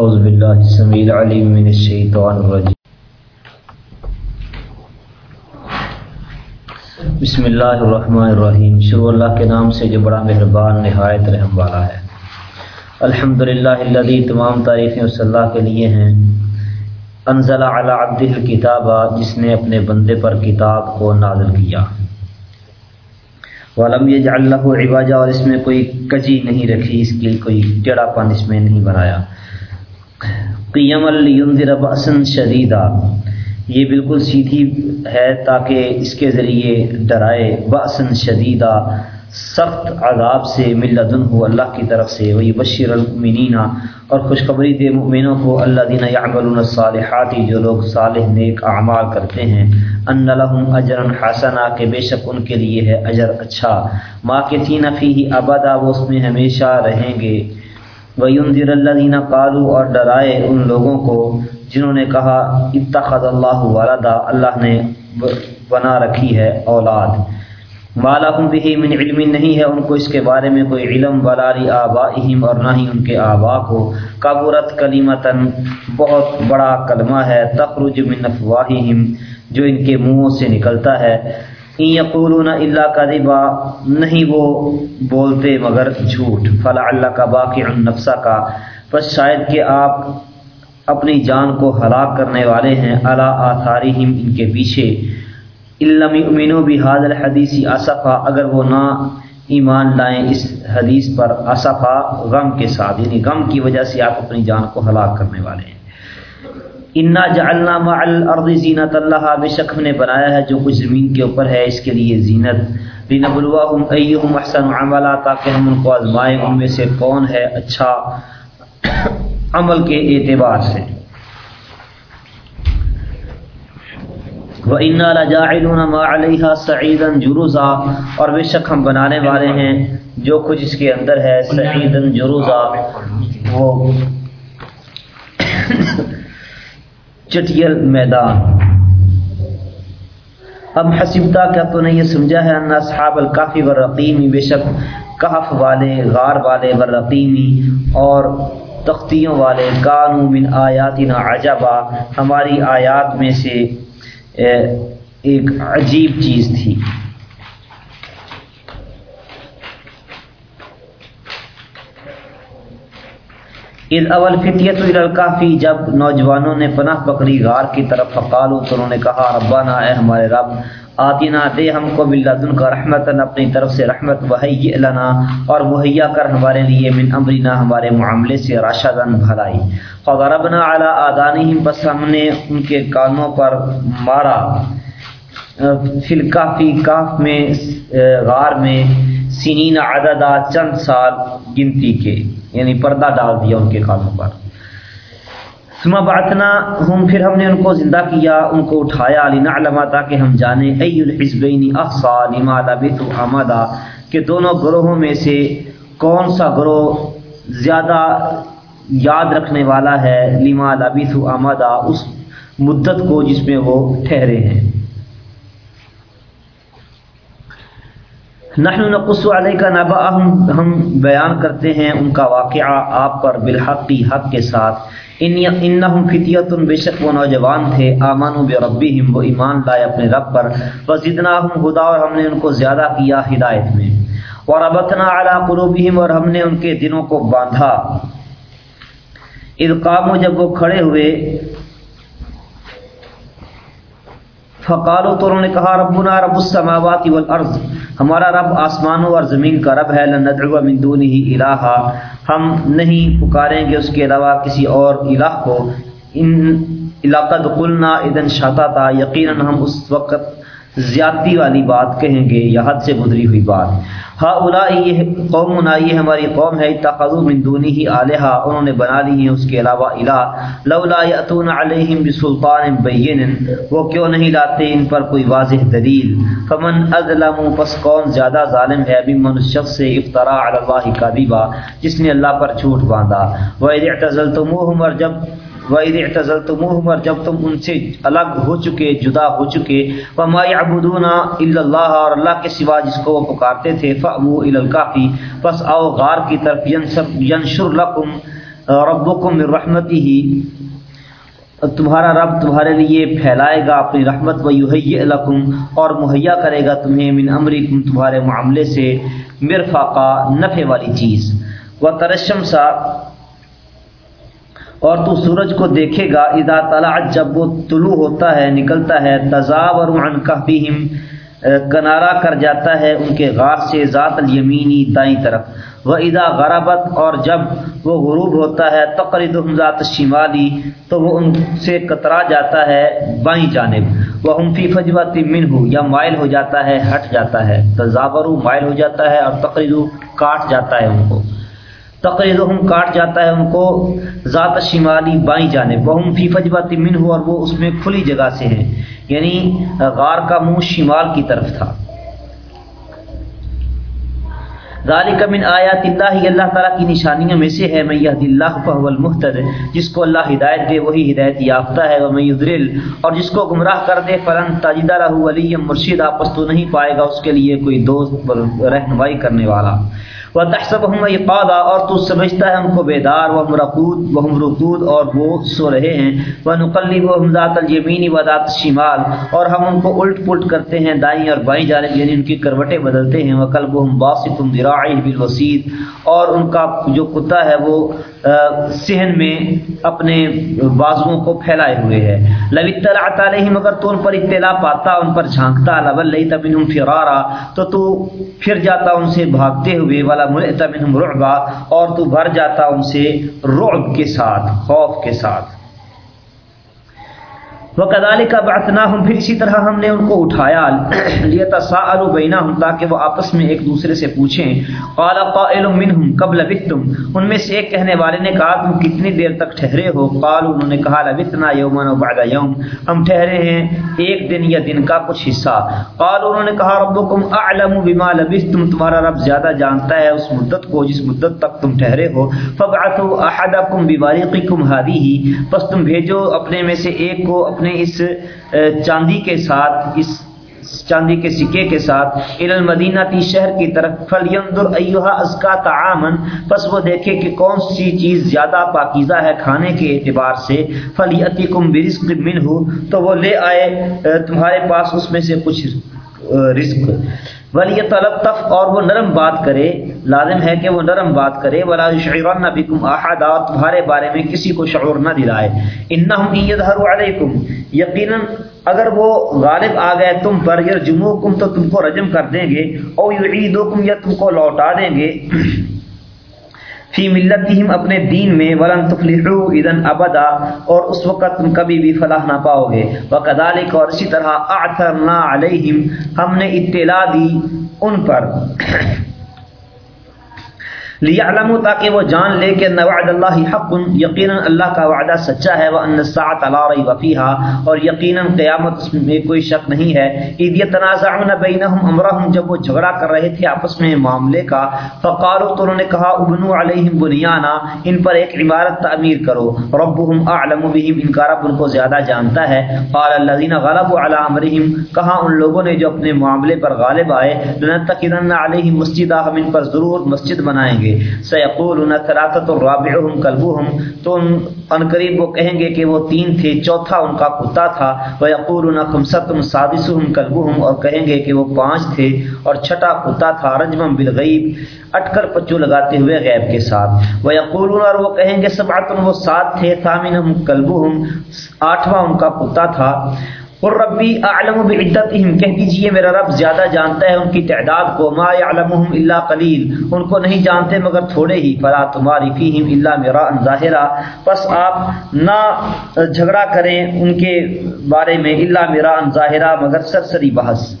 اعوذ باللہ السمیع العلیم من الشیطان الرجیم. بسم اللہ الرحمن الرحیم. شروع اللہ کے نام سے جو بڑا مہربان، نہایت رحم والا ہے. الحمد للہ تمام تعریفیں اس اللہ کے لیے ہیں. انزل علی عبدہ الکتاب، جس نے اپنے بندے پر کتاب کو نازل کیا. ولم یجعل له عوجا، اور اس میں کوئی کجی نہیں رکھی، اس کی کوئی ٹیڑا پن اس میں نہیں بنایا. قیم لینذر باسا شدیدا۔ یہ بالکل سیدھی ہے تاکہ اس کے ذریعے ڈرائے باسن شدیدہ سخت عذاب سے ملدن ہو اللہ کی طرف سے۔ وہی بشیر المنینہ اور خوشخبری دے مؤمنوں کو اللہ دینا یعملون الصالحاتی جو لوگ صالح نیک اعمال کرتے ہیں۔ ان لہم اجرا حسنا، کہ بے شک ان کے لیے ہے اجر اچھا۔ ما کے تین فی ابدا، وہ اس میں ہمیشہ رہیں گے۔ وَيُنذِرَ الَّذِينَ قَالُوا اور ڈرائے ان لوگوں کو جنہوں نے کہا، اتخذ اللہ ولدا، اللہ نے بنا رکھی ہے اولاد۔ مالحم بھی من علم نہیں ہے ان کو اس کے بارے میں کوئی علم ولالی آبائہم اور نہ ہی ان کے آبا کو۔ کبرت کلیمتاً بہت بڑا کلمہ ہے، تخرج من افواہہم جو ان کے منہوں سے نکلتا ہے۔ یقولون اللہ کا نہیں وہ بولتے مگر جھوٹ۔ فلا اللہ کا باقی نفسہ کا۔ بس شاید کہ آپ اپنی جان کو ہلاک کرنے والے ہیں۔ اللہ آثارہم ان کے پیچھے۔ علم امینو بھی حاضر حدیثی اصفا اگر وہ نہ ایمان لائیں اس حدیث پر اصفا غم کے ساتھ۔ یعنی غم کی وجہ سے آپ اپنی جان کو ہلاک کرنے والے ہیں۔ انا جعلنا مع الارض زینت اللہ بے شک ہم نے بنایا ہے جو کچھ زمین کے اوپر ہے، اس کے لیے زینت۔ لنبلوہم ایہم احسن عملا، تاکہ ہم ان کو آزمائیں۔ ان میں سے کون ہے اچھا عمل کے اعتبار سے؟ وَإِنَّا لَجَاعِلُونَ مَا عَلَيْهَا سَعِيدًا جُرُزًا، اور بے شک ہم بنانے والے ہیں جو کچھ اس کے اندر ہے، سعیدًا جُرُزًا۔ وہ چٹیل میدان۔ اب حسبتا کا تو نے یہ سمجھا ہے ان اصحاب الکافی رقیمی بے شک کہف والے، غار والے والرقیمی، اور تختیوں والے۔ کانو من آیاتنا عجبا، ہماری آیات میں سے ایک عجیب چیز تھی۔ اذ اول فطیت الکافی جب نوجوانوں نے پناہ پکڑی غار کی طرف فقالو تو انہوں نے کہا ربنا اے ہمارے رب، آتینا، دے ہم کو بلدن کا رحمت، اپنی طرف سے رحمت وحی لنا، اور مہیا کر ہمارے لیے، من امرنا، ہمارے معاملے سے راشدن بھلائی۔ فضربنا علی آدانہم بس ہم نے ان کے کانوں پر مارا۔ فی کاف میں، غار میں سنین عددہ چند سال گنتی کے۔ یعنی پردہ ڈال دیا ان کے کانوں پر۔ ثم بعثنا، ہم پھر ہم نے ان کو زندہ کیا، ان کو اٹھایا، لنعلم تاکہ ہم جانیں ای الحزبین احصا لما لبثوا امدا کہ دونوں گروہوں میں سے کون سا گروہ زیادہ یاد رکھنے والا ہے، لما لبثوا امدا اس مدت کو جس میں وہ ٹھہرے ہیں۔ نحن نقص علیہ کا نبا ہم ہم بیان کرتے ہیں ان کا واقعہ آپ پر بالحقی حق کے ساتھ۔ انہم فتیت بے شک وہ نوجوان تھے۔ آمانو بربہم وہ ایمان لائے اپنے رب پر۔ وزدناہم ہدا، اور ہم نے ان کو زیادہ کیا ہدایت میں۔ وربطنا علی قلوبہم، اور ہم نے ان کے دنوں کو باندھا۔ اذ قاموا، جب وہ کھڑے ہوئے فقالو تو انہوں نے کہا، ربنا رب السماوات والارض، ہمارا رب آسمانوں اور زمین کا رب ہے لندعو من دونه الہا، ہم نہیں پکاریں گے اس کے علاوہ کسی اور الہ کو۔ ان علاقہ قلنا اذن شاتا تھا یقیناً ہم اس وقت زیادتی والی بات کہیں گے یا حد سے گزری ہوئی بات۔ ہاں الا یہ قوم یہ ہماری قوم ہے اتخذوا من دونہ الہا انہوں نے بنا لی ہیں اس کے علاوہ الہ۔ لولا یاتون علیہم بسلطان بین، وہ کیوں نہیں لاتے ان پر کوئی واضح دلیل؟ فمن اظلم پس کون زیادہ ظالم ہے؟ ممن اس شخص سے افطرا علی اللہ کذبا جس نے اللہ پر جھوٹ باندھا۔ واذ اعتزلتموہم اور جب وَإِذِ اعْتَزَلْتُمُوهُمْ اور جب تم ان سے الگ ہو چکے، جدا ہو چکے۔ وَمَا يَعْبُدُونَ إِلَّا اللَّهَ، اور اللہ کے سوا جس کو وہ پکارتے تھے، فَأْمُوا إِلَى الْكَافِ پس آؤ غار کی طرف ینشر لکم ربکم من رحمتی ہی تمہارا رب تمہارے لیے پھیلائے گا اپنی رحمت و یحیی لکم، اور مہیا کرے گا تمہیں من امرکم، تمہارے معاملے سے مرفقا نفع والی چیز۔ و ترشم سا اور تو سورج کو دیکھے گا، اذا طلعت جب وہ طلوع ہوتا ہے، نکلتا ہے تزاور عن کہبہم کنارہ کر جاتا ہے ان کے غار سے، ذات الیمینی دائیں طرف۔ وہ ادا غرابت اور جب وہ غروب ہوتا ہے تقرید ذات شمالی تو وہ ان سے کترا جاتا ہے بائیں جانب۔ وہ ہم فی فجوت من ہو یا مائل ہو جاتا ہے، ہٹ جاتا ہے۔ تضاور مائل ہو جاتا ہے اور تقرید کاٹ جاتا ہے ان کو۔ تقرید کاٹ جاتا ہے ان کو ذات شمالی بائیں جانب وہ ہم فی فجوت من ہو اور وہ اس میں کھلی جگہ سے ہیں۔ یعنی غار کا منہ شمال کی طرف تھا۔ ذالک من آیات اللہ اللہ تعالیٰ کی نشانیوں میں سے ہے۔ میں یہ اللہ فهو المحتد جس کو اللہ ہدایت دے، وہی ہدایت یافتہ ہے۔ ومن یضلل، اور جس کو گمراہ کر دے، فلن تجد له ولیا مرشدا پس تو نہیں پائے گا اس کے لیے کوئی دوست، رہنمائی کرنے والا۔ وہ تحسب ہم اور تو سمجھتا ہے ہم کو بیدار، وہ مرقود وہ رقود اور وہ سو رہے ہیں۔ وہ نقلی وہ ذات الیمینی و ذات شمال اور ہم ان کو الٹ پلٹ کرتے ہیں دائیں اور بائیں جانب یعنی ان کی کروٹیں بدلتے ہیں۔ وہ کلب ہم باسط ذراعی بالوسید اور ان کا جو کتا ہے وہ صحن میں اپنے بازوؤں کو پھیلائے ہوئے ہے۔ لو اطلاع علیہم اگر تو ان پر اطلاع پاتا، ان پر جھانکتا لبل لیت منہم فرارا تو تو پھر جاتا ان سے بھاگتے ہوئے۔ والا ملتا منهم رعبا اور تو بھر جاتا ان سے رعب کے ساتھ، خوف کے ساتھ۔ وہ کدالی کا باتنا ہم پھر اسی طرح ہم نے ان کو اٹھایا۔ لیتا سا بینا ہوں تاکہ وہ آپس میں ایک دوسرے سے پوچھیں۔ قال قائل منہم، قبل لبثتم ان میں سے ایک کہنے والے نے کہا، تم کتنی دیر تک ٹھہرے ہو؟ قال انہوں نے کہا، لبثنا یوما و بعد یوم۔ ہم ٹھہرے ہیں ایک دن یا دن کا کچھ حصہ۔ قال انہوں نے کہا، ربکم اعلم بما لبثتم، تمہارا رب زیادہ جانتا ہے اس مدت کو، جس مدت تک تم ٹھہرے ہو۔ فبعثوا احدکم ببارقکم هذه پس تم بھیجو اپنے میں سے ایک کو اپنے اس چاندی کے ساتھ، اس چاندی کے سکے کے ساتھ المدینہ تی شہر کی طرف فلیندر ایوہا ازکا تعامن پس وہ دیکھے کہ کون سی چیز زیادہ پاکیزہ ہے کھانے کے اعتبار سے فلیتکم برزق منہ تو وہ لے آئے تمہارے پاس اس میں سے کچھ رزق۔ ولی طلب اور وہ نرم بات کرے، لازم ہے کہ وہ نرم بات کرے، ولا شعرن بکم احد تمہارے بارے میں کسی کو شعور نہ دلائے۔ انہم یظہروا علیکم، یقینا اگر وہ غالب آ گئے تم پر، یرجموکم، تو تم کو رجم کر دیں گے، او یعیدوکم، یا تم کو لوٹا دیں گے۔ فی ملتہم اپنے دین میں ولن تفلحو اذن ابدا اور اس وقت تم کبھی بھی فلاح نہ پاؤ گے۔ وکذالک اور اسی طرح اعثرنا علیہم، ہم نے اطلاع دی ان پر۔ لیا لیعلموا تاکہ وہ جان لے کہ وعد اللہ حق یقینا اللہ کا وعدہ سچا ہے وان الساعه لا ریب فیها اور یقینا قیامت میں کوئی شک نہیں ہے۔ اذ يتنازعون بینهم امرهم جب وہ جھگڑا کر رہے تھے آپس میں معاملے کا، فقالوا، تو انہوں نے کہا، ابنوا علیہم بنیانا ان پر ایک عمارت تعمیر کرو۔ ربهم اعلم بهم، ان کا رب ان کو زیادہ جانتا ہے۔ قال الذين غلبوا على امرهم کہا، ان لوگوں نے جو اپنے معاملے پر غالب آئے لنتقدن علیہم مسجدا، ہم ان پر ضرور مسجد بنائیں گے۔ سیقولون ثلاثت الرابعهم كلبهم تو ان قریب وہ کہیں گے کہ وہ تین تھے، چوتھا ان کا کتا تھا۔ ويقولون خمسۃ سادسهم كلبهم اور کہیں گے کہ وہ پانچ تھے اور چھٹا کتا تھا رجما بالغیب، اٹکر پچو لگاتے ہوئے غیب کے ساتھ۔ ويقولون اور وہ کہیں گے سبعۃ وہ سات تھے، ثامنهم كلبهم، آٹھواں ان کا کتا تھا۔ اور ربی اعلم بعدتهم۔ کہہ دیجیے، میرا رب زیادہ جانتا ہے ان کی تعداد کو۔ ما يعلمهم الا قلیل ان کو نہیں جانتے مگر تھوڑے ہی۔ فلا تماری فیہم الا میرا ظاہرا پس آپ نہ جھگڑا کریں ان کے بارے میں الا میرا ظاہرا مگر سرسری بحث۔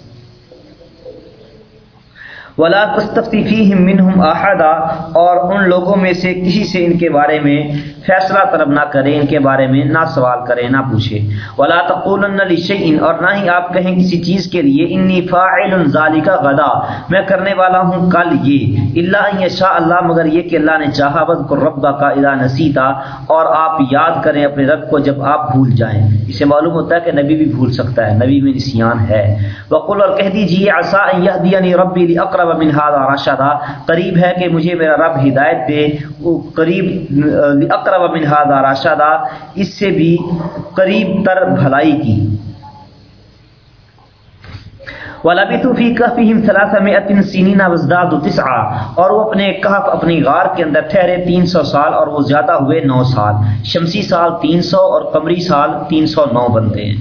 ولا تستفتی فیہم منہم احدا اور ان لوگوں میں سے کسی سے ان کے بارے میں فیصلہ طلب نہ کریں، ان کے بارے میں نہ سوال کریں، نہ پوچھیں۔ ولا تقولن لشیء اور نہ ہی آپ کہیں کسی چیز کے لیے انی فاعل ذالک غدا۔ میں کرنے والا ہوں کل یہ۔ الا ان یشاء اللہ مگر یہ کہ اللہ نے چاہا وذکر ربک اذا نسیتا اور آپ یاد کریں اپنے رب کو جب آپ بھول جائیں۔ اسے معلوم ہوتا ہے کہ نبی بھی بھول سکتا ہے، نبی میں نسیان ہے۔ وقل، اور کہہ دیجیے عسى ان يهديني ربي لاقرب من هذا رشدا۔ قریب ہے کہ مجھے میرا رب ہدایت دے وہ قریب اقرب من هذا رشدا اس سے بھی قریب تر بھلائی کی۔ وَلَبِثُوا فِي كَهْفِهِمْ ثَلَاثَمِائَةٍ سِنِينَ وَازْدَادُوا تِسْعًا اور وہ اپنے کہف اپنی غار کے اندر ٹھہرے تین سو سال اور وہ زیادہ ہوئے نو سال۔ شمسی سال تین سو اور قمری سال تین سو نو بنتے ہیں۔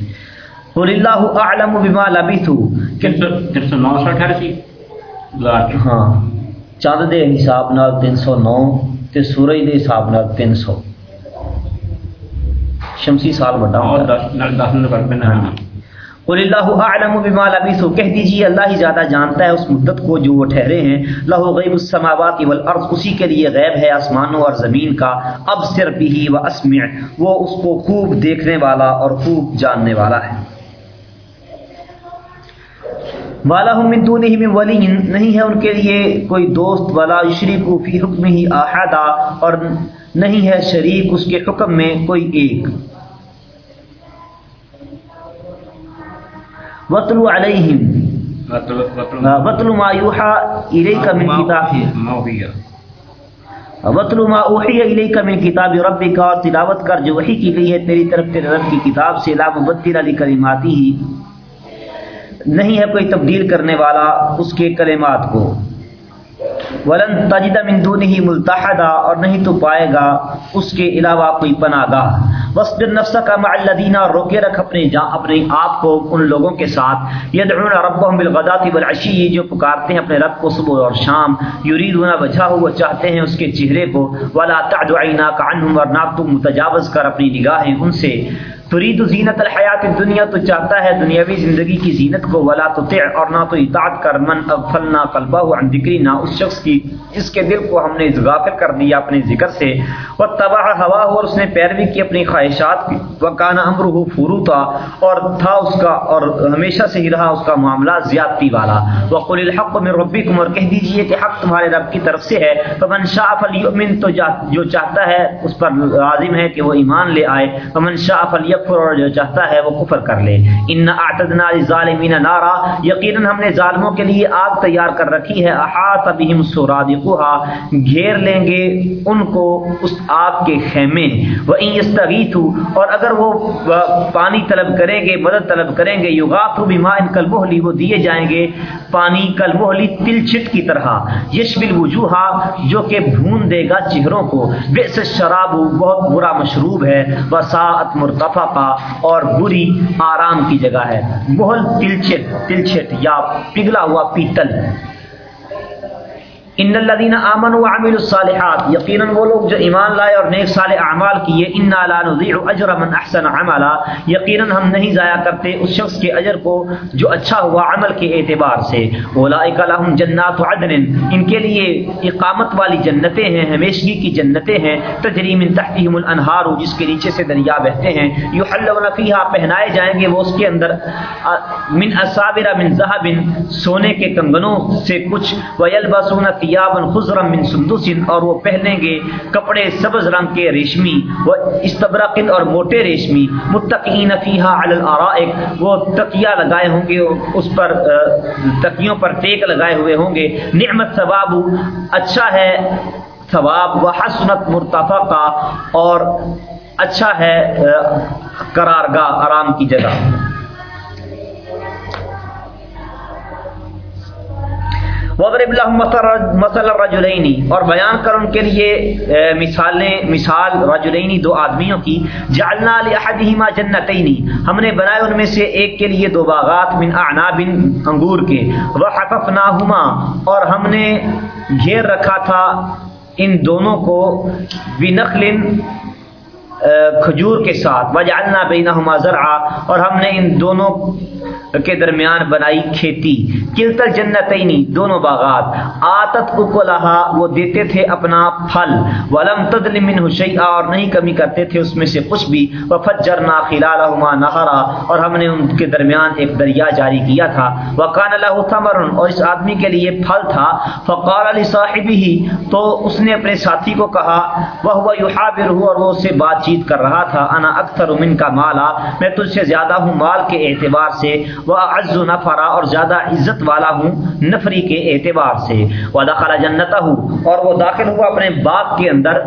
قُلِ اللَّهُ أَعْلَمُ بِمَا لَبِثُوا۔ تین سو نو سو اٹھارہ سی غار کے ہاں۔ چاند دے حساب نال تین سو نو تے سورج دے حساب نال تین سو۔ شمسی سال بڑا اور نمبر پہ نہ قل اللہ اعلم بما لبثوا کہہ دیجیے اللہ ہی زیادہ جانتا ہے اس مدت کو جو وہ ٹھہرے ہیں۔ لہو غیب السماوات والارض اسی کے لیے غیب ہے آسمانوں اور زمین کا۔ اب سر بھی و اسمع۔ وہ اس کو خوب دیکھنے والا اور خوب جاننے والا ہے۔ والا من دونه من ولی نہیں ہے ان کے لیے کوئی دوست ولا یشرکو فی حکمہ احدا اور نہیں ہے شریک اس کے حکم میں کوئی ایک۔ وَاتْلُ عَلَيْهِمْ۔ وَاتْلُ مَا يُوحَى إِلَيْكَ مِنْ كِتَابِ۔ وَاتْلُ مَا أُوحِيَ۔ إِلَيْكَ مِنْ كِتَابِ رَبِّكَ۔ اور تلاوت کر جو وحی کی گئی ہے تیری طرف تیرے رب کی کتاب سے۔ لا مبدل لِكَلِمَاتِهِ۔ نہیں ہے کوئی تبدیل کرنے والا اس کے کلمات کو۔ ولن تجد من دونه ملتحدا، اور نہیں تو پائے گا اس کے علاوہ کوئی پناہ گاہ وصبر نفسك مع الذين روکے رکھ اپنے جا، اپنے آپ کو ان لوگوں کے ساتھ۔ يدعون ربهم بالغداة والعشي جو پکارتے ہیں اپنے رب کو صبح اور شام۔ يريدون وجهه وہ چاہتے ہیں اس کے چہرے کو۔ ولا تعد عيناك عنهم ورنہ تو متجاوز کر اپنی نگاہیں ان سے۔ ترید زینت الحیات دنیا تو چاہتا ہے دنیاوی زندگی کی زینت کو۔ ولا تطع، اور نہ تو اطاعت کر۔ من اغفلنا قلبہ عن ذکرنا اس شخص کی جس کے دل کو ہم نے غافل کر دیا اپنے ذکر سے۔ وتبع ہوا ہو اور اس نے پیروی کی اپنی خواہشات کی۔ وکان امرہ فروتا اور تھا اس کا، اور ہمیشہ سے ہی رہا اس کا معاملہ زیادتی والا۔ وقل الحق من ربکم، اور کہہ دیجیے کہ حق تمہارے رب کی طرف سے ہے۔ فمن شاء فلیؤمن، تو جو چاہتا ہے اس پر لازم ہے کہ وہ ایمان لے آئے۔ فمن شاء فلیکفر، اور جو چاہتا ہے وہ کفر کر لے۔ ان اعتدنا للظالمین نارا، یقینا ہم نے ظالموں کے لیے آگ تیار کر رکھی ہے۔ احاط بهم سرادقها گھیر لیں گے ان کو اس آگ کے خیمے۔ و ان یستغیثوا اور اگر وہ پانی طلب کریں گے، مدد طلب کریں گے، یغاثوا بماء کالمہل وہ دیے جائیں گے پانی کالمہل تل چھٹ کی طرح۔ یشبل الوجوہ جو کہ بھون دے گا چہروں کو۔ بئس الشراب، بہت برا مشروب ہے۔ وساعت مرتفع اور بری آرام کی جگہ ہے۔ بہل تلچٹ تلچٹ یا پگھلا ہوا پیتل۔ ان الذين امنوا وعملوا الصالحات، یقینا وہ لوگ جو ایمان لائے اور نیک صالح اعمال کیے، انا لا نضيع اجر من احسن عملا۔ یقینا ہم نہیں ضائع کرتے اس شخص کے اجر کو جو اچھا ہوا عمل کے اعتبار سے۔ اولئک لهم جنات عدن۔ ان کے لیے اقامت والی جنتیں ہیں، ہمیشگی کی جنتیں ہیں۔ تجری من تحتهم الانہار، جس کے نیچے سے دریا بہتے ہیں۔ یحلون فیها پہنائے جائیں گے وہ اس کے اندر۔ من اسابر من ذهب سونے کے کنگنوں سے کچھ۔ ويلبسون ثيابا خضرا من سندس اور وہ پہنیں گے کپڑے سبز رنگ کے ریشمی و استبرق اور موٹے ریشمی متقین فیها علی الارائک، وہ تکیہ لگائے ہوں گے، اس پر تکیوں پر ٹیک لگائے ہوئے ہوں گے۔ نعمت ثواب اچھا ہے ثواب و حسنت مرتفقہ اور اچھا ہے قرارگاہ، آرام کی جگہ۔ وضرب لهم مثل الرجلين اور بیان کر ان کے لیے مثالیں مثال رجلین دو آدمیوں کی۔ جعلنا لاحدهما جنتين ہم نے بنائے ان میں سے ایک کے لیے دو باغات من اعناب انگور کے۔ وحففناهما۔ اور ہم نے گھیر رکھا تھا ان دونوں کو بنخل کھجور کے ساتھ۔ وجعلنا بینہما زرعا۔ اور ہم نے ان دونوں کے درمیان بنائی کھیتی کلتل جنتینی، دونوں باغات۔ آتت اکلہا، وہ دیتے تھے اپنا پھل۔ ولم تظلم منہ شیئا، اور نہیں کمی کرتے تھے اس میں سے کچھ بھی۔ وفجرنا خلالہما نہرا، اور ہم نے ان کے درمیان ایک دریا جاری کیا تھا۔ وکان له ثمر اور اس آدمی کے لیے پھل تھا۔ فقال لصاحبه تو اس نے اپنے ساتھی کو کہا وہ یحابرہ، اور وہ اس سے بات چیت کر رہا تھا۔ انا اکثر من کا مالا، میں تجھ سے زیادہ ہوں مال کے اعتبار سے۔ وہ عز نفرا اور زیادہ عزت والا ہوں نفری کے اعتبار سے۔ وہ داخلہ جنت ہوں اور وہ داخل ہوا اپنے باغ کے اندر۔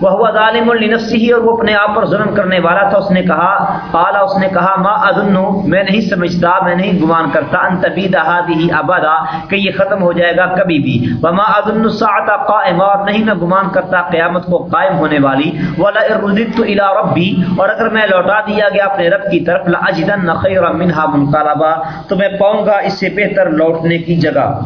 وہ ہوا ظالم النفسی اور وہ اپنے آپ پر ظلم کرنے والا تھا، اس نے کہا، قالا، اس نے کہا، ما اذن میں نہیں سمجھتا، میں نہیں گمان کرتا ان تبید هذه ابدا، کہ یہ ختم ہو جائے گا کبھی بھی۔ وما اذن الساعه قائمه اور نہیں میں گمان کرتا قیامت کو قائم ہونے والی۔ ولا رددت الى ربي اور اگر میں لوٹا دیا گیا اپنے رب کی طرف لاجدن خيرا منها منقلبا۔ تو میں پاؤں گا اس سے بہتر لوٹنے کی جگہ۔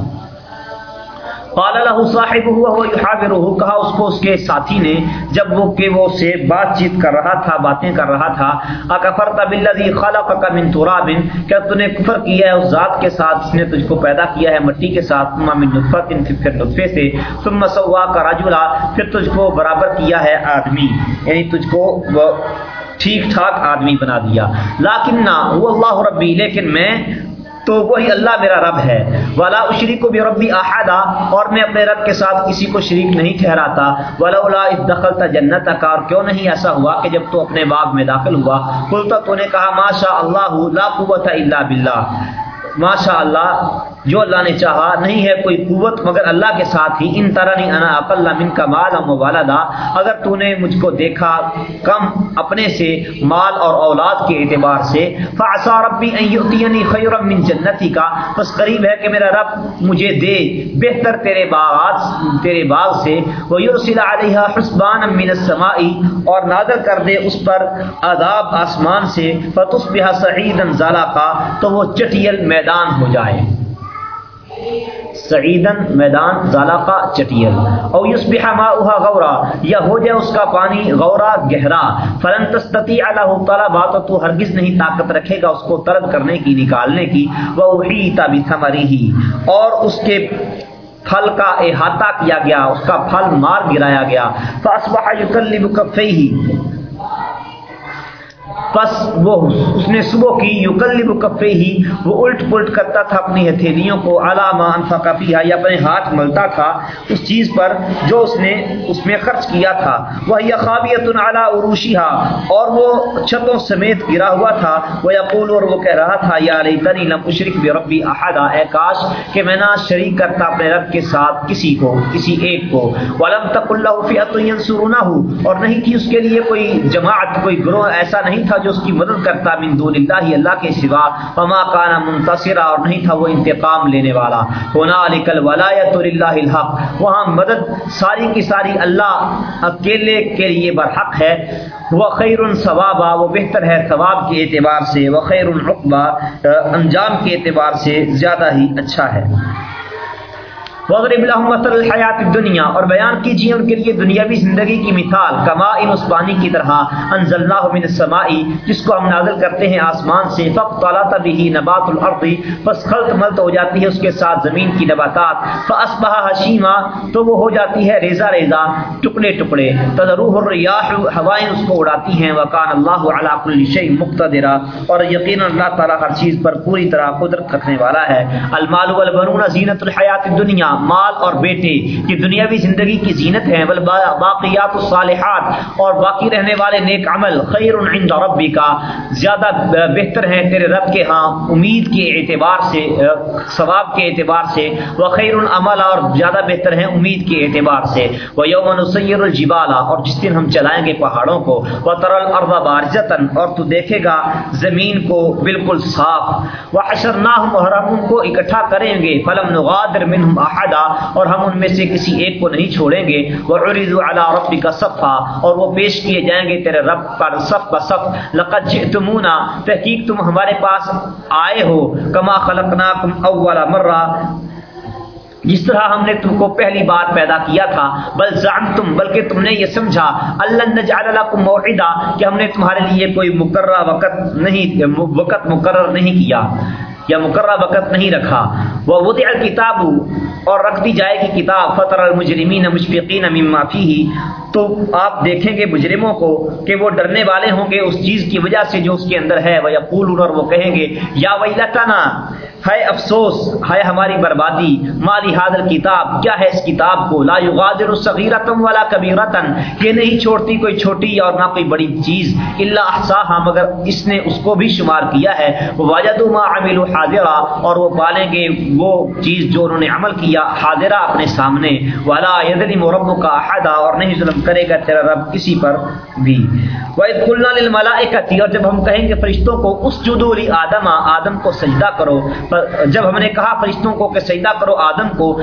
قال له صاحبه وهو يحاوره، کہا اس کو اس کے ساتھی نے، جب وہ کہ وہ سے بات چیت کر رہا تھا، باتیں کر رہا تھا، اکفرت بالذي خلقك من تراب، کیا تو نے کفر کیا ہے اس ذات کے ساتھ، جس نے تجھ کو پیدا کیا ہے مٹی کے ساتھ، ثم من نطفه پھر نطفے سے، ثم سواك رجلا، پھر تجھ کو برابر کیا ہے آدمی یعنی تجھ کو ٹھیک ٹھاک آدمی بنا دیا۔ لیکن نہ وہ اللہ ربی، لیکن میں تو وہی اللہ میرا رب ہے۔ والا اشریک کو بھی ربی احدہ اور میں اپنے رب کے ساتھ کسی کو شریک نہیں ٹھہراتا۔ ولا دخل تھا جنت کا اور کیوں نہیں ایسا ہوا کہ جب تو اپنے باغ میں داخل ہوا؟ کل تو نے کہا ماشاء اللہ، لا قوت الا باللہ ماشاء اللہ جو اللہ نے چاہا، نہیں ہے کوئی قوت، مگر اللہ کے ساتھ ہی۔ ان طرح نہیں انا اقل من کا مال و والدہ اگر تو نے مجھ کو دیکھا کم اپنے سے، مال اور اولاد کے اعتبار سے فعصا ربی ان من جنتی کا بس قریب ہے کہ میرا رب مجھے دے، بہتر تیرے باغات، تیرے باغ سے۔ وہ یرسل علیہا حسبانا من السماء اور نازل کر دے اس پر عذاب آسمان سے۔ فتصبح سعیدا زلقا تو وہ چٹیل میدان ہو جائے۔ سعیدن میدان زالاقا چٹیل۔ او یصبح ماؤها غورا، یا ہو جائے اس کا پانی غورا گہرا۔ فلن تستطيع له طلبا تو تو ہرگز نہیں طاقت رکھے گا اس کو طلب کرنے کی، نکالنے کی۔ وہ احیط بثمره۔ اور اس کے پھل کا احاطہ کیا گیا، اس کا پھل مار گرایا گیا۔ فاصبح يقلب كفيه پس وہ اس نے صبح کی یقلب کفے ہی وہ الٹ پلٹ کرتا تھا اپنی ہتھیلیوں کو، علامہ انفقا فیہا یا اپنے ہاتھ ملتا تھا اس چیز پر جو اس نے اس میں خرچ کیا تھا۔ وہ خابیت علی عروشها اور وہ چھتوں سمیت گرا ہوا تھا۔ وہ یقول، اور وہ کہہ رہا تھا، یا لیتنی لم اشرک بربی احد، اے کاش کہ میں نہ شریک کرتا اپنے رب کے ساتھ کسی کو، کسی ایک کو۔ ولم تقل له فئه ينصرونه اور نہیں تھی اس کے لیے کوئی جماعت، کوئی گروہ ایسا نہیں تھا جو اس کی مدد کرتا من دون اللہ اللہ کے سوا، فما کان منتصرا اور نہیں تھا وہ انتقام لینے والا۔ ہونا هنالک الولایت للہ الحق۔ وہاں مدد ساری کی ساری اللہ اکیلے کے لیے برحق ہے۔ وہ خیر ثوابا، وہ بہتر ہے ثواب کے اعتبار سے۔ وہ خیر الرقبہ انجام کے اعتبار سے زیادہ ہی اچھا ہے۔ وغرب لهم مثل الحیات الدنیا، اور بیان کیجیے ان کے لیے دنیاوی زندگی کی مثال، کما ان اس پانی کی طرح انزل اللہ من السماء جس کو ہم نازل کرتے ہیں آسمان سے فق طلعت به نبات الارض، پس خلط ملت ہو جاتی ہے اس کے ساتھ زمین کی نباتات، فاصبح حشیما، تو وہ ہو جاتی ہے ریزہ ریزہ، ٹکڑے ٹکڑے تذروح الرياح ہوائیں اس کو اڑاتی ہیں، وکان اللہ علی کل شیء مقتدر اور یقینا اللہ تعالی ہر چیز پر پوری طرح قدرت رکھنے والا ہے، المال والبنون زینت الحیات الدنیا مال اور بیٹے یہ دنیاوی زندگی کی زینت ہیں بل باقیات الصالحات، اور باقی رہنے والے نیک عمل خیر عند ربی کا زیادہ بہتر ہیں تیرے رب کے ہاں امید کے اعتبار سے ثواب کے اعتبار سے وہ خیر عمل اور زیادہ بہتر ہیں امید کے اعتبار سے وہ یوم نسیر الجبالا اور جس دن ہم چلائیں گے پہاڑوں کو وہ ترل ارض بارجتن اور تو دیکھے گا زمین کو بالکل صاف وہ حشرناہم اور ہم کو اکٹھا کریں گے، فلم نغادر منہم احد احدا اور ہم ان میں سے کسی ایک کو نہیں چھوڑیں گے۔ وہ عرض علی ربی کا صفا اور وہ پیش کیے جائیں گے تیرے رب پر صف بصف لقد جئتمونا، تحقیق تم ہمارے پاس آئے ہو۔ کما خلقناکم اول مرہ جس طرح ہم نے تم کو پہلی بار پیدا کیا تھا، بل زعمتم، بلکہ تم نے یہ سمجھا۔ اللہ نجعل لکم موعدا، کہ ہم نے تمہارے لیے کوئی مقررہ وقت نہیں، وقت مقرر نہیں کیا۔ یا مقررہ وقت نہیں رکھا۔ وہ وضع کتاب اور رکھ دی جائے گی کتاب۔ فطر المجرمین مشفقین مما فیہ تو آپ دیکھیں گے مجرموں کو کہ وہ ڈرنے والے ہوں گے اس چیز کی وجہ سے جو اس کے اندر ہے۔ وہ یقولون اور وہ کہیں گے، یا ویلتنا ہے افسوس ہے ہماری بربادی، مالی حاضر کتاب، کیا ہے اس کتاب کو؟ لا یغادر صغیرتم ولا کبیرتن یہ نہیں چھوڑتی کوئی چھوٹی اور نہ کوئی بڑی چیز، الا احصاها، مگر اس نے اس کو بھی شمار کیا ہے۔ وجدوا ما عملوا حاضرا، اور وہ پالیں گے وہ چیز جو انہوں نے عمل کیا حاضرہ اپنے سامنے۔ ولا یظلم ربک احد اور نہیں ظلم کرے گا تیرا رب کسی پر بھی۔ وَإِذْ قُلْنَا لِلْمَلَائِكَةِ، اور جب ہم کہیں گے فرشتوں کو اس جدولی آدم آدم کو سجدہ کرو۔ جب ہم نے کہا فرشتوں کو کہ سجدہ کرو آدم کو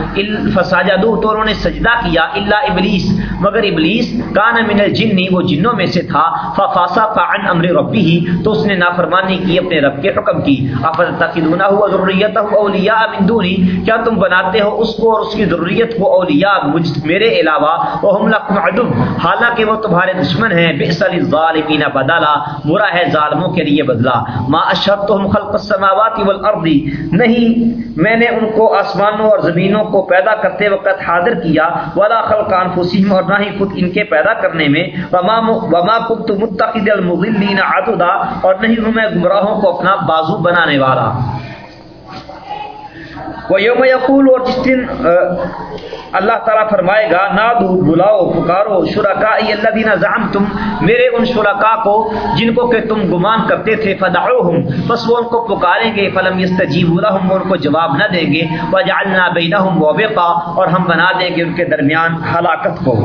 فساجدو تو انہوں نے سجدہ کیا، الا ابلیس مگر ابلیس کان من الجن، وہ جنوں میں سے تھا۔ ففاسق عن امر ربه، تو اس نے نافرمانی کی، اپنے رب کے حکم کی۔ افتتخذونه وذريته اولیاء من دونی کیا تم بناتے ہو اس کو اور اس کی ذریت کو اولیاء مجھ میرے علاوہ؟ وهم لكم عدو۔ حالانکہ وہ تمہارے دشمن ہیں۔ بئس للظالمین بدلا۔ برا ہے ظالموں کے لیے بدلا۔ ما اشهدتهم خلق السماوات والارض نہیں، میں نے ان کو آسمانوں اور زمینوں کو پیدا کرتے وقت حاضر کیا، ولا خلق انفسهم اور نہ ہی خود ان کے پیدا کرنے میں، وما وما كنت متخذ المضلين عددا اور نہیں ہوں میں گمراہوں کو اپنا بازو بنانے والا۔ وہ یوم یقول اور جس دن اللہ تعالیٰ فرمائے گا نادو بلاؤ، پکارو شرکا اللہ دینا زام تم میرے ان شرکا کو، جن کو کہ تم گمان کرتے تھے، فدعوہم بس وہ ان کو پکاریں گے، فلم یستجیب لہم ان کو جواب نہ دیں گے، وجعلنا بینہم وبقا اور ہم بنا دیں گے ان کے درمیان ہلاکت کو۔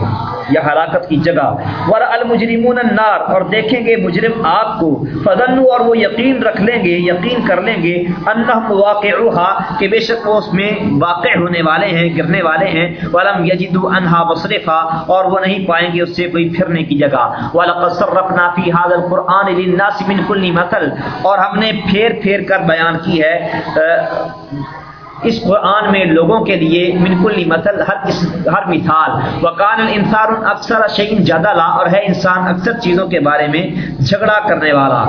یا ہلاکت کی جگہ۔ ور المجرمون النار، اور دیکھیں گے مجرم آگ کو۔ فدنو اور وہ یقین رکھ لیں گے، یقین کر لیں گے انہم واقعوها، کہ بے شک وہ اس میں واقع ہونے والے ہیں، گرنے والے ہیں۔ ولم یجدوا انها مصرفا، اور وہ نہیں پائیں گے اس سے کوئی پھرنے کی جگہ۔ ولقد صرفنا في هذا القران للناس من كل مثل۔ اور ہم نے پھیر پھیر کر بیان کی ہے اس قرآن میں لوگوں کے لیے من کل مثل ہر اس ہر مثال۔ وکان الانسان اکثر شیء جدلا اور ہے انسان اکثر چیزوں کے بارے میں جھگڑا کرنے والا۔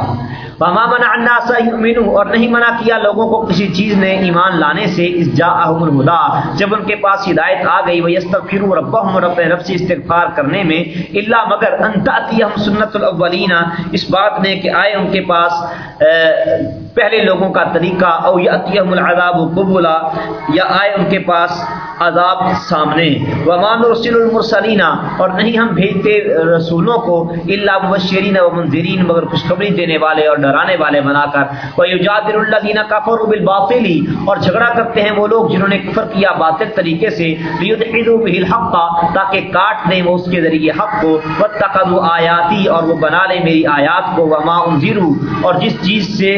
وما منع الناس يؤمنوا اور نہیں منع کیا لوگوں کو کسی چیز نے ایمان لانے سے۔ اس جاءهم الهدى۔ جب ان کے پاس ہدایت آ گئی وہ یستغفروا ربهم، رب رب سے استغفار کرنے میں الا مگر ان تاتيهم سنت الاولین اس بات نے کہ آئے ان کے پاس پہلے لوگوں کا طریقہ، او یاتيهم العذاب قبلا، یا آئے ان کے پاس عذاب سامنے۔ وما نرسل المرسلین، اور نہیں ہم بھیجتے رسولوں کو الا مبشرین و منذرین، مگر خوشخبری دینے والے اور ڈرانے والے بنا کر وہ یجادل الذین کفروا بالباطل، اور جھگڑا کرتے ہیں وہ لوگ جنہوں نے کفر کیا باطل طریقے سے۔ لیدحضوا به الحق، تاکہ کاٹ دیں وہ اس کے ذریعے حق کو۔ واتخذوا آیاتی، اور وہ بنا لیں میری آیات کو۔ وما انذروا، اور جس چیز سے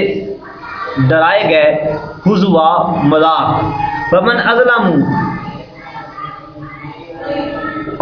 ڈرائے گئے حضوا مذاق۔ ومن اظلم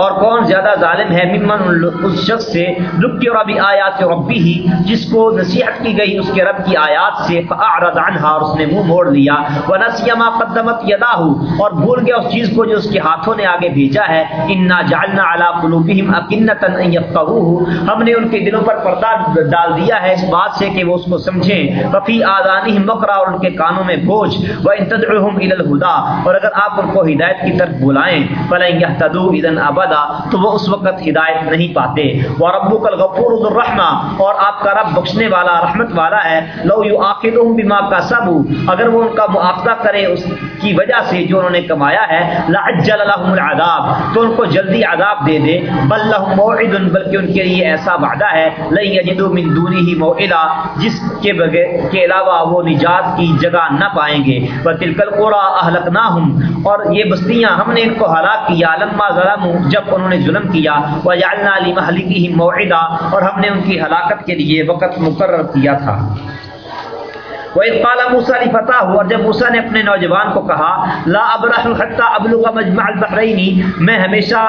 اور کون زیادہ ظالم ہے ممن اس شخص سے لکی اور ابھی آیات ربی ہی، جس کو نصیحت کی گئی اس کے رب کی آیات سے، فاعرض عنها اور اس نے منہ موڑ لیا ونسی ما قدمت یداه اور بھول گیا اس چیز کو جو اس کے ہاتھوں نے آگے بھیجا ہے، انا جعلنا على قلوبهم اكنه ان يفقهوه ہم نے ان کے دلوں پر پردہ ڈال دیا ہے اس بات سے کہ وہ اس کو سمجھیں وفي اذانهم وقرا، اور ان کے کانوں میں بوجھ، وان تدعوهم الى الهدى اور اگر آپ ان کو ہدایت کی طرف بلائیں، فلن يهتدوا اذا ابدا ابدا تو وہ اس وقت ہدایت نہیں پاتے۔ وہ ربو کل غفور الرحمہ اور آپ کا رب بخشنے والا، رحمت والا ہے۔ لو یو آخر بما کا سب اگر وہ ان کا معاوضہ کرے اس کی وجہ سے جو انہوں نے کمایا ہے، لعجل لهم العذاب، تو ان کو جلدی عذاب دے دے۔ بل لهم موعد، بلکہ ان کے لیے ایسا وعدہ ہے۔ لن یجدوا من دونه موئلا جس کے بغیر، کے علاوہ وہ نجات کی جگہ نہ پائیں گے۔ وتلک القرى اهلكناهم اور یہ بستیاں ہم نے ان کو ہلاک کیا۔ لما ظلموا جب انہوں نے ظلم کیا وہ وجعلنا لمهلكهم موعدا، اور ہم نے ان کی ہلاکت کے لیے وقت مقرر کیا تھا۔ وَإِذْ قَالَ مُوسَى لِفَتَاهُ، اور جب موسیٰ نے اپنے نوجوان کو کہا، لا ابرح حتى ابلغ مجمع البحرین میں ہمیشہ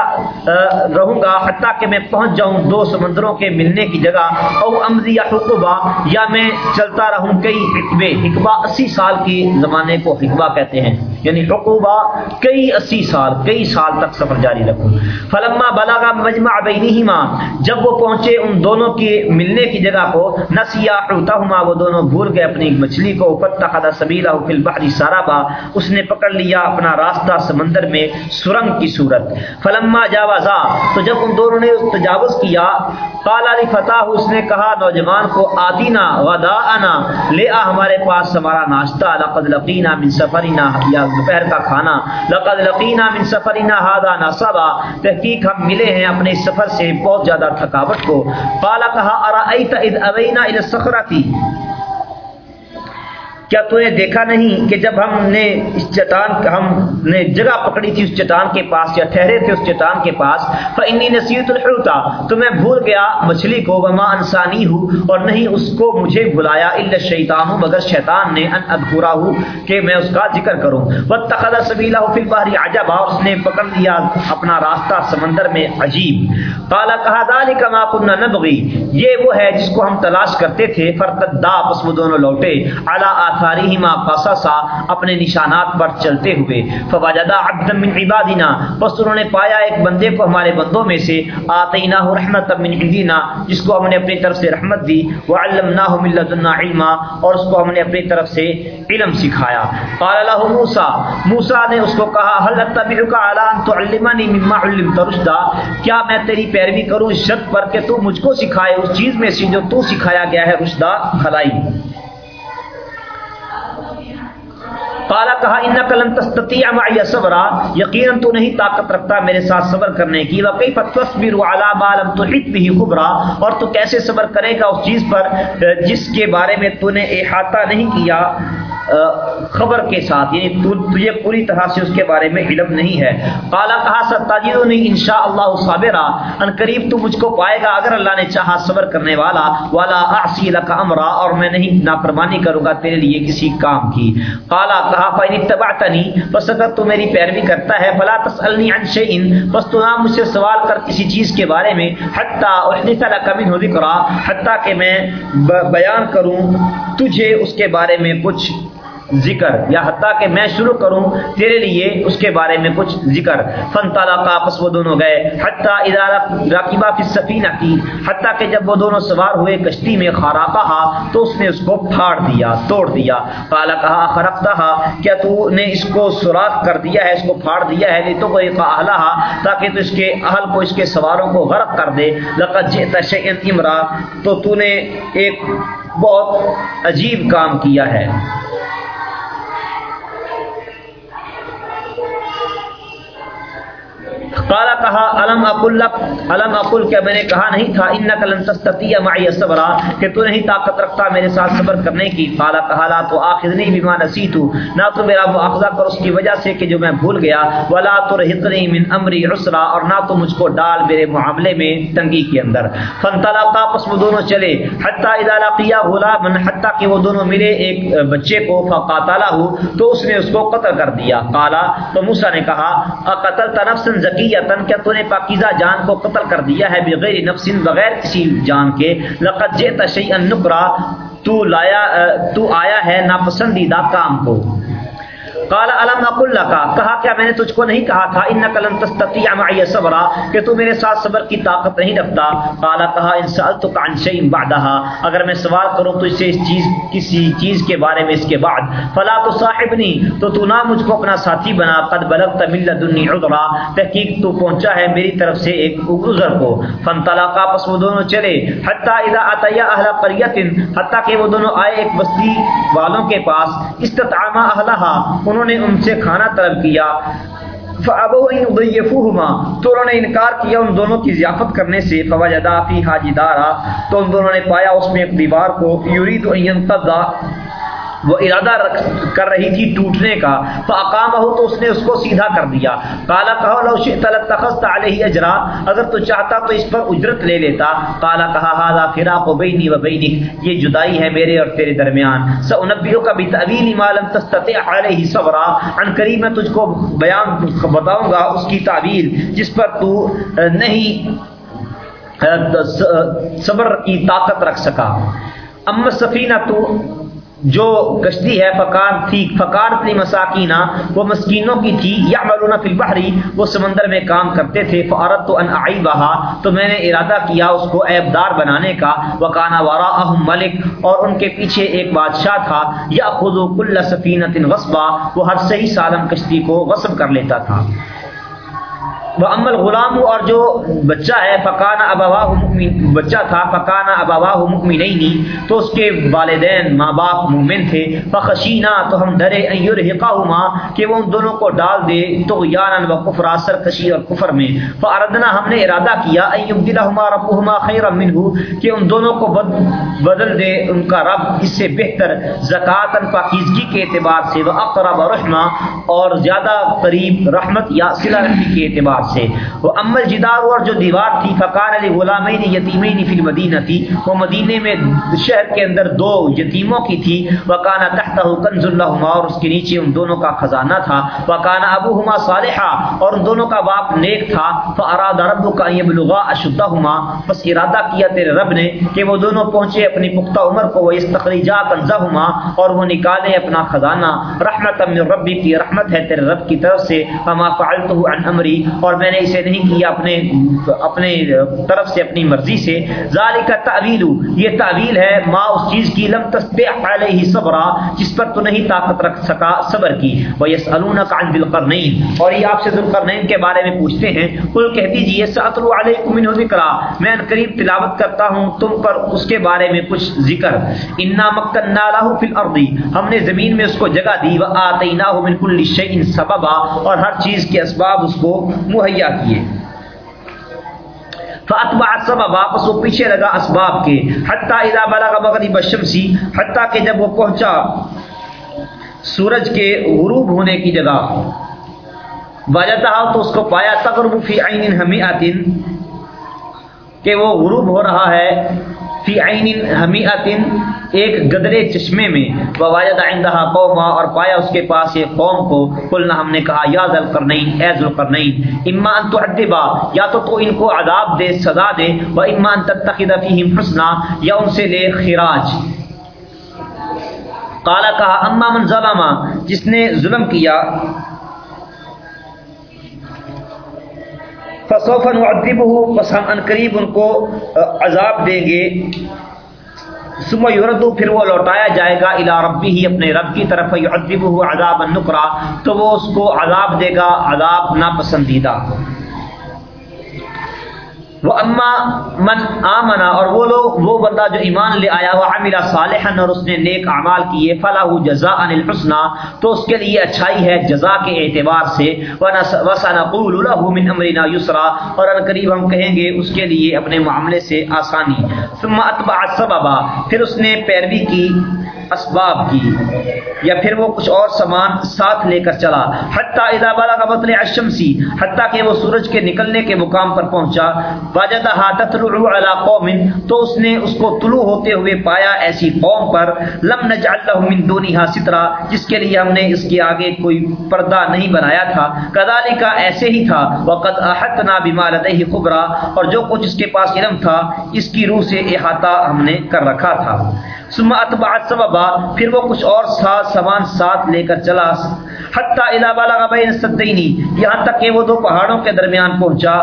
رہوں گا حتیٰ کہ میں پہنچ جاؤں دو سمندروں کے ملنے کی جگہ او امضی حقبہ یا میں چلتا رہوں کئی حقبے حقبہ اسی سال کی زمانے کو حقبہ کہتے ہیں۔ یعنی عقوبہ کئی اسی سال، کئی سال تک سفر جاری رکھوں فلما بلاغا مجمع بینہما، جب وہ پہنچے ان دونوں کی ملنے کی جگہ کو، نسیا حوتہما وہ دونوں بھول گئے اپنی مچھلی کو۔ فتخذ سبیلہ فی البحر سارابا اس نے پکڑ لیا اپنا راستہ سمندر میں سرنگ کی صورت۔ فلما جاوزا، تو جب ان دونوں نے تجاوز کیا، قال علی فتح اس نے کہا، نوجوان کو آدینا غداءنا لے آ ہمارے پاس، ہمارا ناشتہ، لقد لقینا من سفرنا، یا دوپہر کا کھانا۔ لقد لقینا من سفرنا هذا نصبا۔ تحقیق ہم ملے ہیں اپنے اس سفر سے بہت زیادہ تھکاوٹ کو۔ قال کہا ارایت اذ اوینا الى الصخرة کیا تو نے دیکھا نہیں کہ جب ہم نے اس چٹان ہم نے جگہ پکڑی تھی اس چٹان کے پاس یا ٹھہرے تھے اس چٹان کے پاس فانی نصیحت الحوتا تو میں بھول گیا، مچھلی کو وما انسانی ہوں اور نہیں اس کو مجھے بلایا الا شیطان ہوں مگر شیطان نے ان اذکرہ ہوں کہ میں اس کا ذکر کروں۔ وہ واتخذ سبیلہ فی البحر عجبا، اس نے پکڑ لیا اپنا راستہ سمندر میں عجیب۔ قال کہا ذالک ما كنا نبغي۔ یہ وہ ہے جس کو ہم تلاش کرتے تھے فرتدا پس وہ دونوں لوٹے۔ علی آثارہما قصصا اپنے نشانات پر چلتے ہوئے۔ فوجدا عبدا من عبادنا پس انہوں نے پایا ایک بندے کو ہمارے بندوں میں سے۔ آتیناہ رحمت من عندنا، جس کو ہم نے اپنی طرف سے رحمت دی۔ وعلمناہ من لدنا علما، اور اس کو ہم نے اپنی طرف سے علم سکھایا۔ قال له موسی موسی نے اس کو کہا، هل اتبعك على ان تعلمني مما علمت رشدا؟ کیا میں تیری پیروی کروں اس شرط پر کہ تو مجھ کو سکھائے اس چیز میں سے جو تو سکھایا گیا ہے رشدا، بھلائی؟ قالا کہا ان لن تستطيع معي صبرا. یقینا تو نہیں طاقت رکھتا میرے ساتھ صبر کرنے کی۔ وكيف تصبر على ما لم تحط به خبرا۔ اور تو کیسے صبر کرے گا اس چیز پر، جس کے بارے میں تو نے احاطہ نہیں کیا۔ خبر کے ساتھ یعنی تجھے پوری طرح سے اس کے بارے میں علم نہیں ہے۔ قالا، کہا ستاجدنی انشاءاللہ صابرا، ان قریب تو مجھ کو پائے گا اگر اللہ نے چاہا صبر کرنے والا والا اعصی لك امرا، اور میں نہیں نافرمانی کروں گا تیرے لیے کسی کام کی۔ قالا، کہا فین اتبعتنی، پس اگر تو میری پیروی کرتا ہے، فلا تسالنی عن شيء پس تو نہ مجھ سے سوال کر کسی چیز کے بارے میں حتا احدث لك منه ذکرا حتا کہ میں بیان کروں تجھے اس کے بارے میں کچھ ذکر یا حتیٰ کہ میں شروع کروں تیرے لیے اس کے بارے میں کچھ ذکر۔ فن تالا آپس وہ دونوں گئے۔ حتیٰ ادارہ راکبہ فی سفینہ کی حتیٰ کہ جب وہ دونوں سوار ہوئے کشتی میں خارا کہا تو اس نے اس کو پھاڑ دیا، توڑ دیا۔ کالا کہا خرقتا کیا تو نے اس کو سوراخ کر دیا ہے، اس کو پھاڑ دیا ہے؟ نہیں تو کوئی اہلا تاکہ تو اس کے اہل کو اس کے سواروں کو غرق کر دے۔ لقد جئت شیئن امرا، تو تو نے ایک بہت عجیب کام کیا ہے۔ قال کہا علم اقول لك علم اقول کہ میں نے کہا، نہیں تھا انك لن تستطيع معي صبر کہ تو نہیں طاقت رکھتا میرے ساتھ صبر کرنے کی۔ قال کہا، لا تو اخذني بما نسيت نہ تو میرا مؤاخذہ کر اس کی وجہ سے کہ جو میں بھول گیا۔ ولا ترهقني من امري عسرا، اور نہ تو مجھ کو ڈال میرے معاملے میں تنگی کے اندر۔ فانطلقا، پس وہ دونوں چلے۔ حتى اذا لقيا غلاما حتى کہ وہ دونوں ملے ایک بچے کو فقاتله تو اس نے اس کو قتل کر دیا۔ قال تو موسی نے کہا، اقتلت نفسا زکی زکیتن کیا تو نے پاکیزہ جان کو قتل کر دیا ہے بغیر نفس بغیر کسی جان کے۔ لقد جئت شیئا نکرا، تو لایا، تو آیا ہے ناپسندیدہ کام کو۔ قال، الم اقول لك؟ کہا، کیا میں نے تجھ کو نہیں کہا تھا؟ انك لن تستطيع معي صبرا، کہ تو میرے ساتھ صبر کی طاقت نہیں رکھتا۔ قال، کہا، ان سالتك عن شيء بعدها اگر میں سوال کروں تو اس سے اس چیز، کسی چیز کے بارے میں اس کے بعد۔ فلا تصاحبني تو تو نہ مجھ کو اپنا ساتھی بنا۔ قد بلغت من لدني عذرا، تحقیق تو پہنچا ہے میری طرف سے ایک عذر کو۔ فانطلقا، پس وہ دونوں چلے۔ حتى اذا اتيا اهل قريه حتى کہ وہ دونوں آئے ایک بستی والوں کے پاس، استطعما اهلها انہوں نے ان سے کھانا طلب کیا۔ تو انہوں نے انکار کیا ان دونوں کی ضیافت کرنے سے۔ فوجدا فی حاجی دارا تو ان دونوں نے پایا اس میں ایک دیوار کو۔ یرید ان وہ ارادہ کر رہی تھی ٹوٹنے کا فاقام ہو تو اس نے اس کو سیدھا کر دیا۔ کالا کہا، لو شئت لتخذت علیہ اجرا، اگر تو چاہتا تو اس پر اجرت لے لیتا۔ کالا کہا ھذا فراق بینی و بینک، یہ جدائی ہے میرے اور تیرے درمیان۔ سانبئک بتاویل ما لم تستطع علیہ صبرا، ان قریب میں تجھ کو بیان بتاؤں گا اس کی تعویل، جس پر تو نہیں صبر کی طاقت رکھ سکا۔ اما سفینہ تو جو کشتی ہے فکار تھی فکار تھی مساکینہ وہ مسکینوں کی تھی یا ملون فی وہ سمندر میں کام کرتے تھے فعرت تو ان بہا تو میں نے ارادہ کیا اس کو عیبدار بنانے کا، وکانا وارا اہم ملک، اور ان کے پیچھے ایک بادشاہ تھا یا خود کل سفینت غصبہ وہ ہر صحیح سالم کشتی کو غصب کر لیتا تھا۔ وہ امل غلام اور جو بچہ ہے فقانہ ابواہ بچہ تھا فقانہ ابواہ مکمنینی تو اس کے والدین ماں باپ مومن تھے۔ فخشینہ تو ہم ڈرے ایرحقاہما کہ وہ ان دونوں کو ڈال دے تو یانن و کفر سرکشی اور کفر میں۔ فاردنا ہم نے ارادہ کیا ایب دلہما ربہما خیر منہ کہ ان دونوں کو بد بدل دے ان کا رب، اس سے بہتر زکوٰۃ پاکیزگی کے اعتبار سے۔ وہ اقرب رحمہ اور زیادہ قریب رحمت، یا صلہ رحمی کے اعتبار سے۔ وہ امل جدار اور جو دیوار تھی فقان علی غلامین یتیمین فی المدینہ تھی۔ وہ مدینے میں شہر کے اندر دو یتیموں کی تھی۔ وکانا تحت کنز اللہ اور اس کے نیچے ان دونوں کا خزانہ تھا۔ وکانا ابو ہما صالحہ اور ان دونوں کا باپ نیک تھا۔ فاراد رب کا یبلغا اشدہ ہما بس ارادہ کیا تیرے رب نے کہ وہ دونوں پہنچے اپنی پختہ عمر کو۔ وہ اس تخریجا کنزہ اور وہ نکالے اپنا خزانہ۔ رحمت من ربی کی رحمت ہے تیرے رب کی طرف سے۔ فما فعلته عن امری، اور اور میں نے اسے نہیں کیا اپنے اپنے طرف سے، اپنی مرضی سے۔ ذالک تعویل یہ تعویل ہے، ما اس چیز کی، لم تستطع علیہ صبر جس پر تو نہیں طاقت رکھ سکا صبر کی۔ ویسالونک عن ذوالقرنین اور یہ آپ سے ذوالقرنین کے بارے میں پوچھتے ہیں۔ قل کہہ دیجیے ساتلو علیکم من ذکرا میں قریب تلاوت کرتا ہوں تم پر اس کے بارے میں کچھ ذکر۔ انا مکننا له فی الارض ہم نے زمین میں اس کو جگہ دی۔ و واتیناہ من کل شیء سببا۔ اور ہر چیز کے اسباب اس کو مہیا کیے۔ فاتبع سبب واپس وہ پیچھے لگا اسباب کے۔ حتی اذا بلغ مغرب الشمسی حتیٰ کہ جب وہ پہنچا سورج کے غروب ہونے کی جگہ۔ وجہ تو اس کو پایا تغرب فی عین ہمیں کہ وہ غروب ہو رہا ہے۔ فی عین حمیات ایک گدرے چشمے میں وواجد عندها قوما، اور پایا اس کے پاس ایک قوم کو، قلنا ہم نے کہا، یا ذل کرنین اے ذل کرنین اما ان تعذبا، یا تو تو ان کو عذاب دے، سزا دے، و اما ان تتخذ فیہم حسنا، یا ان سے لے خراج۔ قال کہا، اما من ظلم جس نے ظلم کیا فصوف ادب ہو بس ہم ان قریب ان کو عذاب دیں گے۔ صبح یردو پھر وہ لوٹایا جائے گا الا ربی ہی اپنے رب کی طرف یعذبہ عذاب النکرا تو وہ اس کو عذاب دے گا، عذاب ناپسندیدہ۔ وہ اما من آمنا، اور وہ لوگ، وہ بندہ جو ایمان لے آیا، وہ عاملہ صالحا، اور اس نے نیک اعمال کیے فلاح جزا ان الحسنہ، تو اس کے لیے اچھائی ہے جزا کے اعتبار سے وسنقول له من امرنا یسرا، اور ان قریب ہم کہیں گے اس کے لیے اپنے معاملے سے آسانی۔ ثم اتبع السبب، پھر اس نے پیروی کی۔ اسباب کی، یا پھر وہ کچھ اور سامان ساتھ لے کر چلا۔ حتیٰ اذا بلغ مطلع الشمسی حتیٰ کہ وہ سورج کے نکلنے کے مقام پر پہنچا۔ وجدها تطلع على قوم، تو اس نے اس کو طلوع ہوتے ہوئے پایا ایسی قوم پر۔ لم نجعل له من دونها سترا، جس کے لیے ہم نے اس کے آگے کوئی پردہ نہیں بنایا تھا۔ كذلك ایسے ہی تھا۔ وقد احطنا بما لديه خبرا اور جو کچھ اس کے پاس علم تھا، اس کی روح سے احاطہ ہم نے کر رکھا تھا۔ ثم اتبع سببا، پھر وہ کچھ اور ساتھ سامان ساتھ لے کر چلا۔ حتی الى بلغ بین السدین، یہاں تک کہ وہ دو پہاڑوں کے درمیان پہنچا۔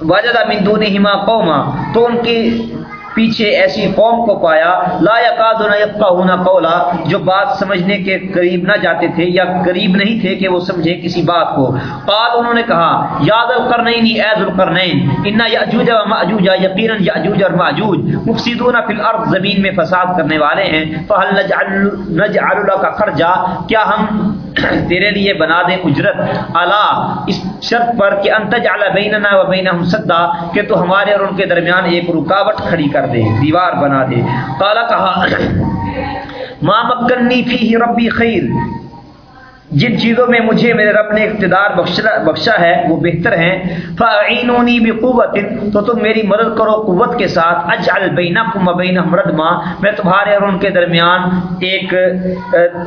وجد من دونہما قوما، تو ان کی پیچھے ایسی قوم کو پایا، لا یقادون یفقهون قولا، جو بات سمجھنے کے قریب نہ جاتے تھے یا قریب نہیں تھے کہ وہ سمجھے کسی بات کو۔ قال انہوں نے کہا یا ذل قرنین اے ذل قرنین ان یاجوج و ماجوج یقینا یاجوج اور ماجوج مفسدون فی الارض، زمین میں فساد کرنے والے ہیں۔ فهل نجعل نجعل لك خرجا، کیا ہم تیرے لیے بنا دیں اجرت۔ الا، اس شرط پر کہ انتج اعلیٰ بیننا و بین صدا کہ تو ہمارے اور ان کے درمیان ایک رکاوٹ کھڑی کر دے، دیوار بنا دے۔ قال کہا ماں مکنی فی ربی خیر۔ جن چیزوں میں مجھے میرے رب نے اقتدار بخشا ہے، وہ بہتر ہیں۔ فعینونی بقوت، تو تم میری مدد کرو قوت کے ساتھ۔ اجعل بینکم بین مردما میں تمہارے اور ان کے درمیان ایک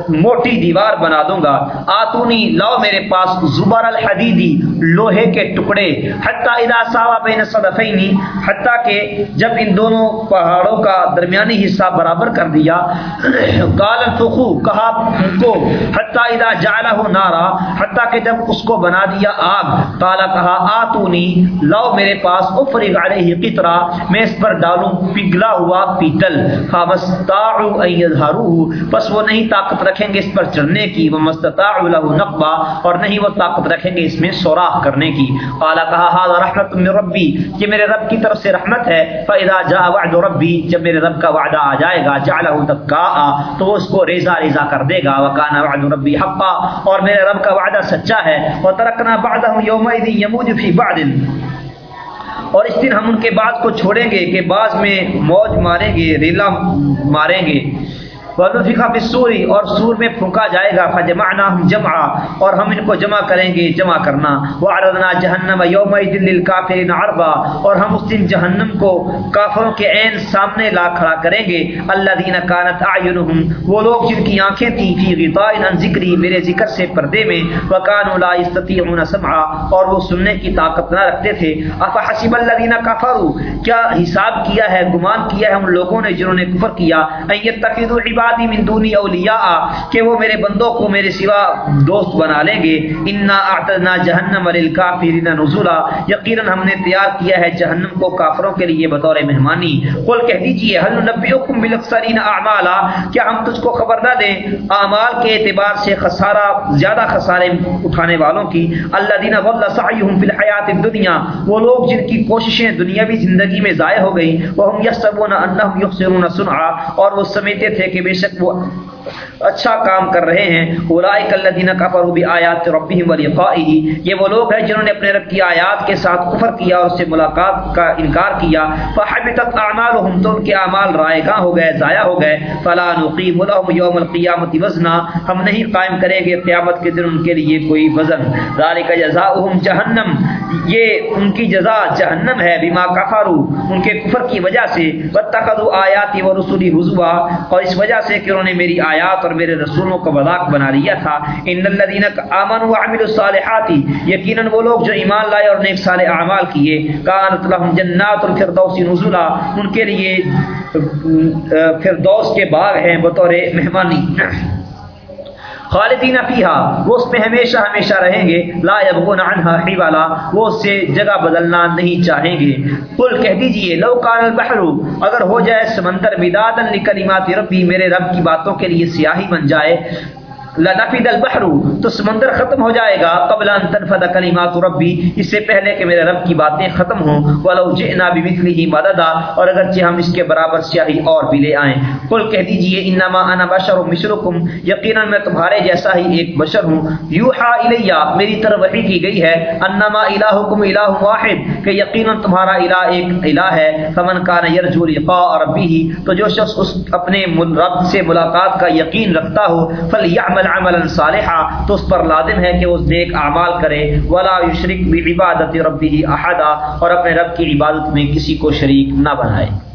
موٹی دیوار بنا دوں گا۔ آتونی، لاؤ میرے پاس زبر الحدیدی، لوہے کے ٹکڑے۔ حتی اذا ساوا بین صدفینی حتی کہ جب ان دونوں پہاڑوں کا درمیانی حصہ برابر کر دیا۔ قال الفخو کہا کو۔ حتی اذا جعلہ نارا، حتیٰ کہ جب اس کو بنا دیا آگ کالا کہا، آتونی لو میرے پاس، افرغ علیہ قطرہ، میں اس پر ڈالوں، پگھلا ہوا پیتل۔ فمستطاعوا ان يظهروه پس وہ نہیں طاقت رکھیں گے اس پر چڑھنے کی ومستطاعوا له نقبا اور نہیں وہ طاقت رکھیں گے اس میں سوراخ کرنے کی۔ قال کہا هذا رحمت من ربی، یہ میرے رب کی طرف سے رحمت ہے۔ فاذا جاء وعد ربی، جب میرے رب کا وعدہ آ جائے گا جعلہ دکا تو وہ اس کو ریزہ ریزہ کر دے گا۔ وکان وعد ربی حقا اور میرے رب کا وعدہ سچا ہے۔ اور ترکنا بعدهم يومئذ يموج في بعد۔ اور اس دن ہم ان کے بعد کو چھوڑیں گے کہ بعض میں موج ماریں گے ریلا ماریں گے۔ ونفخ فی السوری اور سور میں پھونکا جائے گا فجمعناهم جمعا، اور ہم ان کو جمع کریں گے، جمع کرنا۔ وعرضنا جہنم یومئذ للکافرین عرضا، اور ہم اس دن جہنم کو کافروں کے عین سامنے لا کھڑا کریں گے۔ الذین كانت اعینهم وہ لوگ جن کی آنکھیں تھیں فی غطاء عن ذکری میرے ذکر سے پردے میں وکانوا لا یستطيعون سمعا، اور وہ سننے کی طاقت نہ رکھتے تھے۔ افحسب الذین کفروا کیا حساب کیا ہے، گمان کیا ہے ان لوگوں نے جنہوں نے کفر کیا؟ ان یتخذوا عبادی من دونی اولیاء کہ وہ میرے بندوں کو میرے سوا دوست بنا لیں گے۔ انا اعتدنا جہنم للکافرین نزلا۔ یقینا ہم نے تیار کیا ہے جہنم کو کافروں کے لیے بطور مہمانی۔ قل کہہ دیجیے، هل نبئکم بالاخسرین اعمالا کیا ہم تجھ کو خبر نہ دیں اعمال کے اعتبار سے خسارہ، زیادہ خسارے اٹھانے والوں کی؟ الذين ضل سعيهم في الحیات الدنیا وہ لوگ جن کی کوششیں دنیاوی زندگی میں ضائع ہو گئیں، وهم يحسبون انهم يخسرون صنعا اور وہ سمجھتے تھے کہ بے شک وہ اچھا کام کر رہے ہیں۔ اولئک الذین کفروا بآیات ربهم ولقائه یہ وہ لوگ ہیں جنہوں نے اپنے رب کی آیات کے ساتھ کفر کیا اور اس سے ملاقات کا انکار کیا۔ فحبطت اعمالهم تو ان کے اعمال رائے گاں ہو گئے، ضائع ہو گئے۔ فلا نقیم لهم یوم القیامت وزنا۔ ہم نہیں قائم کریں گے قیامت کے دن ان کے لیے کوئی وزن۔ ذالک جزاؤہم جہنم۔ یہ ان کی جزا جہنم ہے، بما کفروا۔ ان کے کفر کی وجہ سے۔ واتخذوا آیاتی ورسلی حزوا اور اس وجہ سے کہ انہوں نے میری آیات اور میرے رسولوں کو مذاق بنا لیا تھا۔ ان الذين امنوا وعملوا الصالحات، یقینا وہ لوگ جو ایمان لائے اور نیک صالح اعمال کیے، کانت لهم جنات الفردوس نزلا، ان کے لیے فردوس کے باغ ہیں، بطور مہمانی۔ خالدین فیہا، وہ اس میں ہمیشہ ہمیشہ رہیں گے، لا یبغون عنہا حیوالا، وہ اس سے جگہ بدلنا نہیں چاہیں گے۔ قل کہہ دیجیے، لو کان البحر، اگر ہو جائے سمندر مدادا لکلمات ربی، میرے رب کی باتوں کے لیے سیاہی بن جائے۔ لنفد البحر، تو سمندر ختم ہو جائے گا۔ قبل ان تنفد کلمات ربی اس سے پہلے کہ میرے رب کی باتیں ختم ہوں۔ ولو جئنا بمثله مددا، اور اگرچہ ہم اس کے برابر سیاہی اور بھی لے آئیں۔ قل کہہ دیجیے انما انا بشر مثلکم یقینا میں تمہارے جیسا ہی ایک بشر ہوں۔ یوحى الی میری طرف وحی کی گئی ہے۔ انما الہکم الہ واحد، کہ یقینا تمہارا الہ ایک الہ ہے۔ فمن کان یرجو لقاء ربه، تو جو شخص اس اپنے رب سے ملاقات کا یقین رکھتا ہو فلیعمل عمل عملا صالحا، تو اس پر لازم ہے کہ وہ نیک اعمال کرے۔ ولا یشرک بعبادت ربه احد اور اپنے رب کی عبادت میں کسی کو شریک نہ بنائے۔